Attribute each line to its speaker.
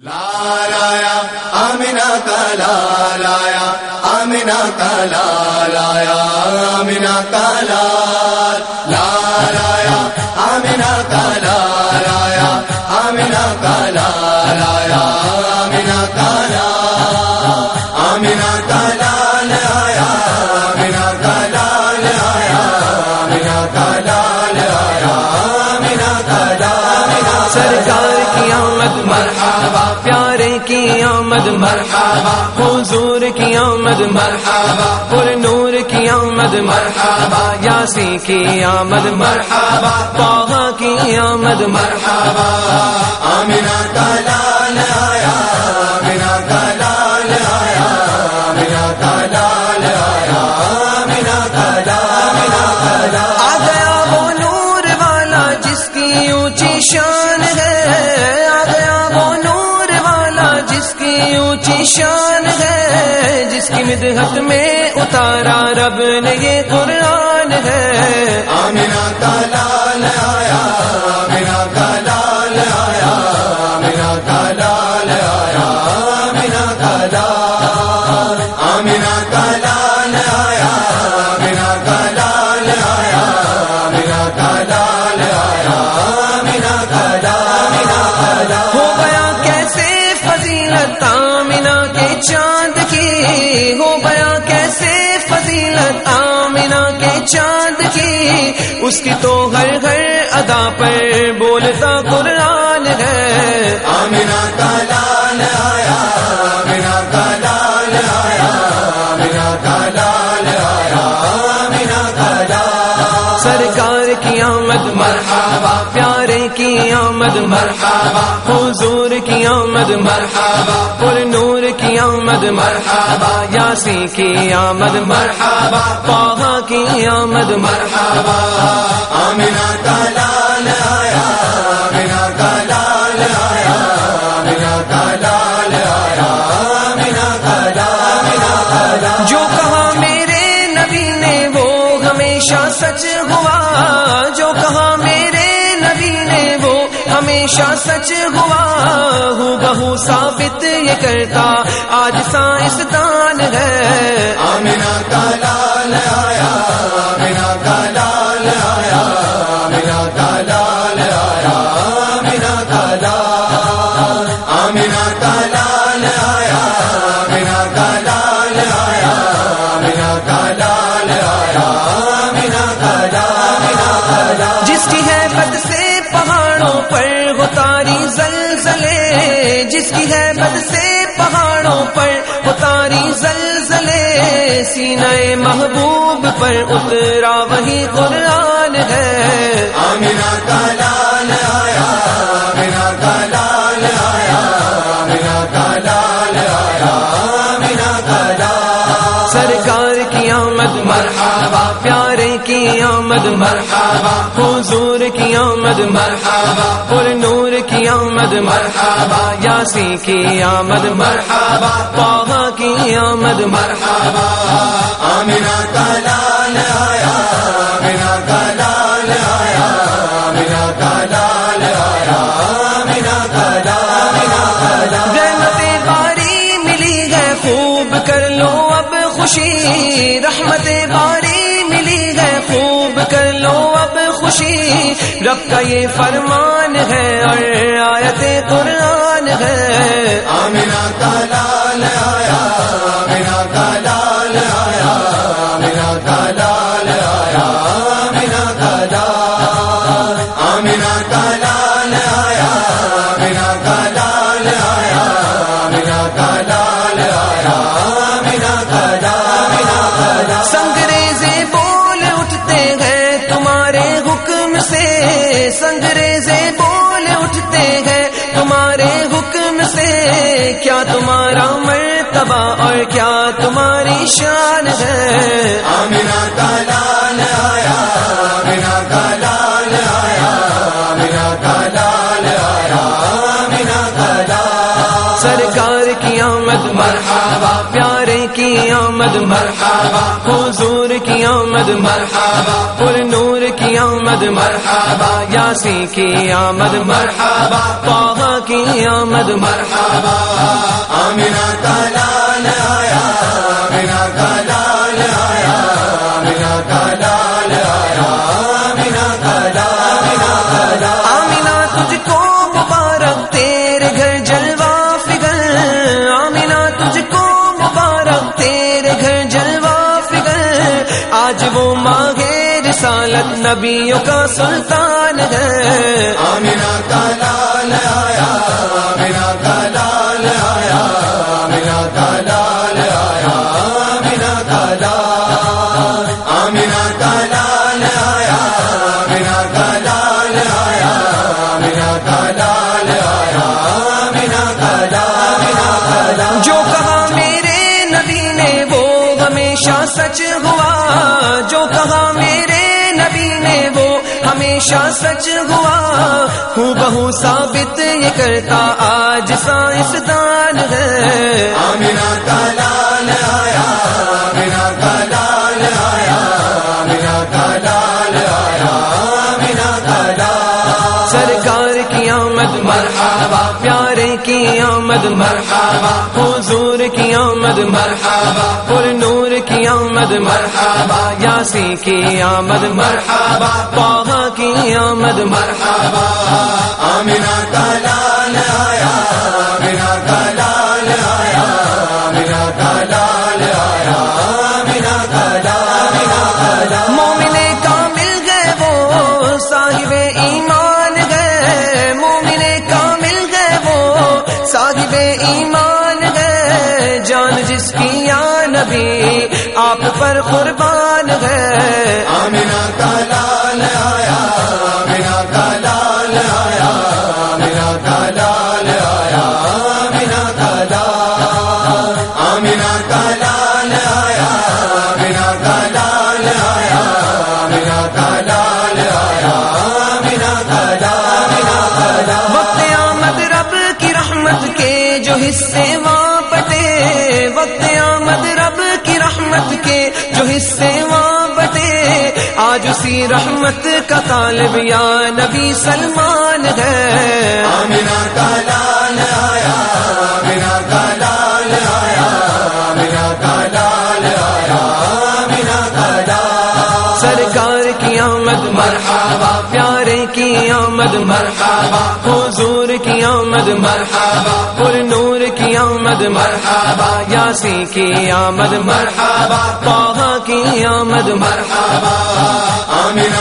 Speaker 1: لایا آمنا کا لایا آمنا کا لایا آمنا کا لایا
Speaker 2: آمد مرحبا، حضور کی آمد مرحبا، پر نور کی آمد مرحبا، یاسی کی آمد مرحبا پاغا کی آمد مرحبا۔
Speaker 1: آمنا کا
Speaker 2: لال آیا۔ اونچی شان ہے، جس کی مدحت میں اتارا رب نے یہ قرآن ہے۔
Speaker 1: آمینہ کا
Speaker 2: لال آیا۔ فضیلت آمنا کے چاند کی اس کی تو ہر ہر ادا پر آمد مرحبا، حضور کی آمد مرحبا پر نور کی آمد مرحبا، یاسی کی آمد مرحبا پاہا کی آمد مرحبا۔
Speaker 1: آمنا کا آمنا کا آمنا کا آمنا کا
Speaker 2: جو کہا میرے نبی نے، وہ ہمیشہ سچ ہوا۔ ہمیشہ سچ ہوا ہوں بہو ثابت یہ کرتا آج سائنسدان ہے۔
Speaker 1: آمینہ کا
Speaker 2: محبوب پر اترا وہی قرآن ہے۔
Speaker 1: آمنا کا لایا آمنا کا لایا آمنا کا لایا آمنا کا
Speaker 2: سرکار کی آمد مرحبا پیارے کی آمد مرحبا حضور کی آمد مرحبا پر نور کی آمد مرحبا یاسی کی آمد مرحبا پاہا کی آمد مرحبا۔
Speaker 1: آمنا کا لایا آمنا کا لایا آمنا کا لایا آمنا کا
Speaker 2: رحمت باری ملی ہے خوب کر لو اب خوشی۔ رحمت باری ملی ہے خوب کر لو اب خوشی۔ رب کا یہ فرمان ہے اور آیت قرآن ہے۔
Speaker 1: آمنا کا
Speaker 2: کیا تمہارا مرتبہ اور کیا تمہاری شان ہے؟
Speaker 1: آمنا کا لایا آمنا کا لایا آمنا کا لایا آمنا کا
Speaker 2: سرکار کی آمد مرحبا۔ پیارے کی آمد مرحبا۔ حضور کی آمد مرحبا۔ پر نور کی آمد مرحبا۔ یاسی کی آمد مرحبا۔ پاہا کی آمد مرحبا۔ تیرے گھر تیرے گھر وہ نبیوں کا سلطان ہے۔
Speaker 1: آمینہ کا آمینہ کا لال آیا آمینہ کا لال آمینہ کا لال آیا آمینہ کا لال آیا آمینہ کا لال آیا آمینہ کا لال
Speaker 2: جو کہا میرے نبی نے وہ ہمیشہ سچ ہوا۔ جو کہا میرے نبی نے وہ ہمیشہ سچ ہوا۔ ہوں بہو ثابت یہ کرتا آج سائنسدان آمد مرحبا۔ پر نور کی آمد مرحبا۔ یاسی کی آمد مرحبا۔ پاہا کی آمد مرحبا۔
Speaker 1: آمینہ کا
Speaker 2: پر قربان گئے رحمت کا طالب یا نبی سلمان ہے۔
Speaker 1: آمینہ کا لال آیا آمینہ کا لال آیا آمینہ کا لال آیا آمینہ کا لال
Speaker 2: سرکار کی آمد مرحبا پیارے کی آمد مرحبا حضور کی آمد مرحبا پر نور آمد مرحبا یاسی کی آمد مرحبا پاہا کی آمد مرحبا
Speaker 1: آمینہ